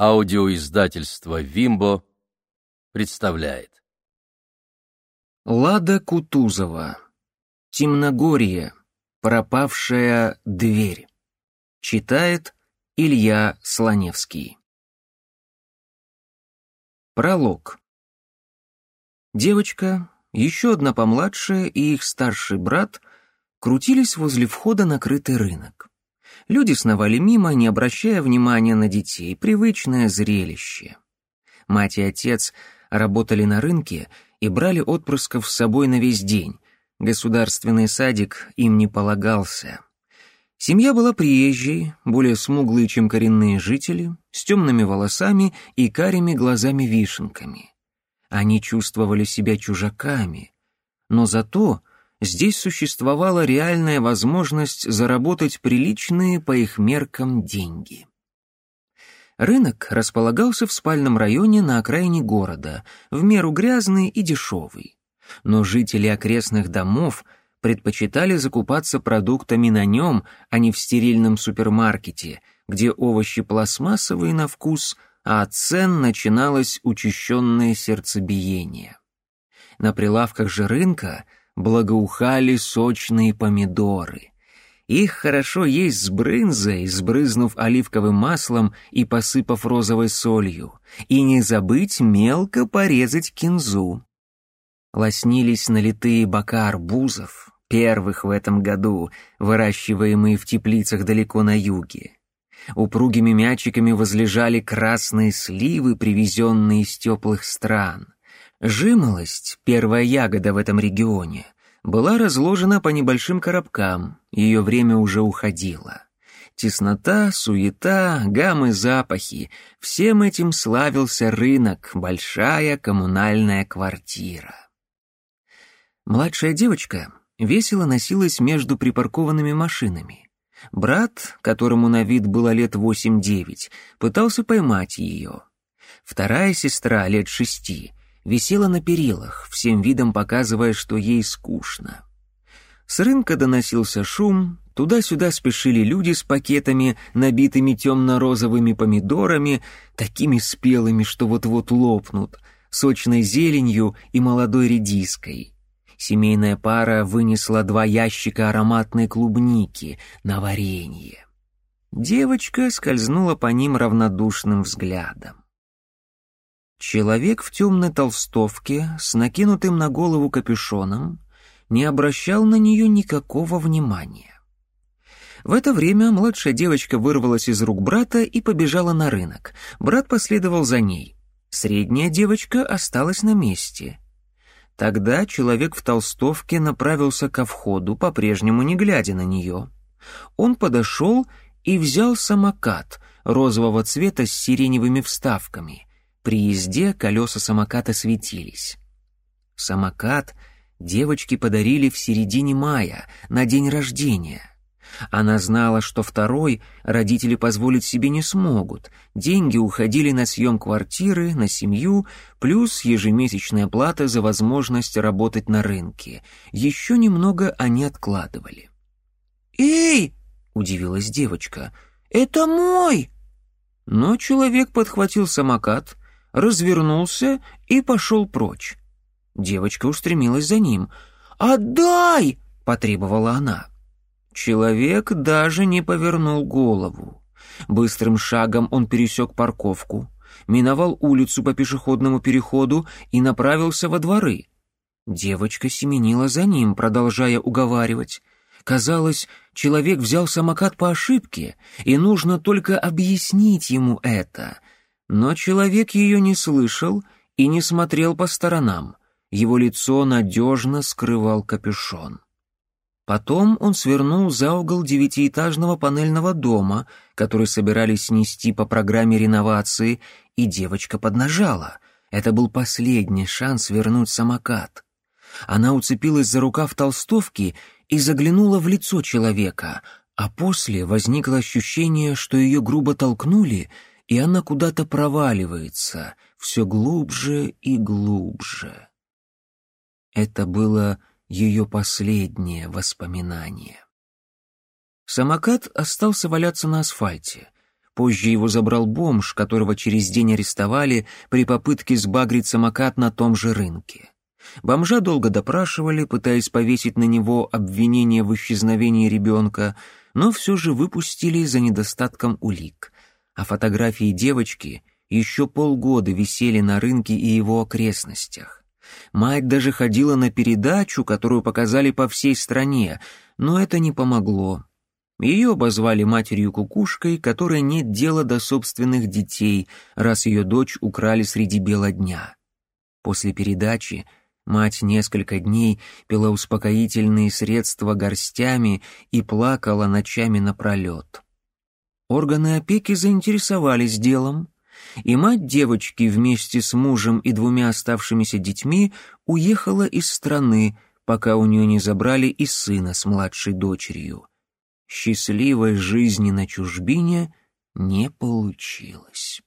Аудиоиздательство «Вимбо» представляет. Лада Кутузова. Темногорье. Пропавшая дверь. Читает Илья Слоневский. Пролог. Девочка, еще одна помладшая и их старший брат крутились возле входа на крытый рынок. Люди сновали мимо, не обращая внимания на детей, привычное зрелище. Мать и отец работали на рынке и брали отпрысков с собой на весь день. Государственный садик им не полагался. Семья была приезжей, более смуглые, чем коренные жители, с темными волосами и карими глазами-вишенками. Они чувствовали себя чужаками, но зато здесь существовала реальная возможность заработать приличные по их меркам деньги. Рынок располагался в спальном районе на окраине города, в меру грязный и дешевый. Но жители окрестных домов предпочитали закупаться продуктами на нем, а не в стерильном супермаркете, где овощи пластмассовые на вкус, а от цен начиналось учащенное сердцебиение. На прилавках же рынка – благоухали сочные помидоры. Их хорошо есть с брынзой, сбрызнув оливковым маслом и посыпав розовой солью. И не забыть мелко порезать кинзу. Лоснились налитые бока арбузов, первых в этом году, выращиваемые в теплицах далеко на юге. Упругими мячиками возлежали красные сливы, привезенные из теплых стран. Жимолость, первая ягода в этом регионе, была разложена по небольшим коробкам, ее время уже уходило. Теснота, суета, гаммы, запахи — всем этим славился рынок, большая коммунальная квартира. Младшая девочка весело носилась между припаркованными машинами. Брат, которому на вид было лет восемь-девять, пытался поймать ее. Вторая сестра, лет шести, висела на перилах, всем видом показывая, что ей скучно. С рынка доносился шум, туда-сюда спешили люди с пакетами, набитыми темно-розовыми помидорами, такими спелыми, что вот-вот лопнут, сочной зеленью и молодой редиской. Семейная пара вынесла два ящика ароматной клубники на варенье. Девочка скользнула по ним равнодушным взглядом. Человек в темной толстовке с накинутым на голову капюшоном не обращал на нее никакого внимания. В это время младшая девочка вырвалась из рук брата и побежала на рынок. Брат последовал за ней. Средняя девочка осталась на месте. Тогда человек в толстовке направился ко входу, по-прежнему не глядя на нее. Он подошел и взял самокат розового цвета с сиреневыми вставками — при езде колеса самоката светились. Самокат девочке подарили в середине мая, на день рождения. Она знала, что второй родители позволить себе не смогут. Деньги уходили на съем квартиры, на семью, плюс ежемесячная плата за возможность работать на рынке. Еще немного они откладывали. «Эй!» — удивилась девочка. «Это мой!» Но человек подхватил самокат, развернулся и пошел прочь. Девочка устремилась за ним. «Отдай!» — потребовала она. Человек даже не повернул голову. Быстрым шагом он пересек парковку, миновал улицу по пешеходному переходу и направился во дворы. Девочка семенила за ним, продолжая уговаривать. Казалось, человек взял самокат по ошибке, и нужно только объяснить ему это — но человек ее не слышал и не смотрел по сторонам. Его лицо надежно скрывал капюшон. Потом он свернул за угол девятиэтажного панельного дома, который собирались снести по программе реновации, и девочка поднажала. Это был последний шанс вернуть самокат. Она уцепилась за рукав толстовки и заглянула в лицо человека, а после возникло ощущение, что ее грубо толкнули — и она куда-то проваливается, все глубже и глубже. Это было ее последнее воспоминание. Самокат остался валяться на асфальте. Позже его забрал бомж, которого через день арестовали при попытке сбагрить самокат на том же рынке. Бомжа долго допрашивали, пытаясь повесить на него обвинение в исчезновении ребенка, но все же выпустили за недостатком улик. А фотографии девочки еще полгода висели на рынке и его окрестностях. Мать даже ходила на передачу, которую показали по всей стране, но это не помогло. Ее обозвали матерью-кукушкой, которой нет дела до собственных детей, раз ее дочь украли среди бела дня. После передачи Мать несколько дней пила успокоительные средства горстями и плакала ночами напролет. Органы опеки заинтересовались делом, и мать девочки вместе с мужем и двумя оставшимися детьми уехала из страны, пока у нее не забрали и сына с младшей дочерью. Счастливой жизни на чужбине не получилось.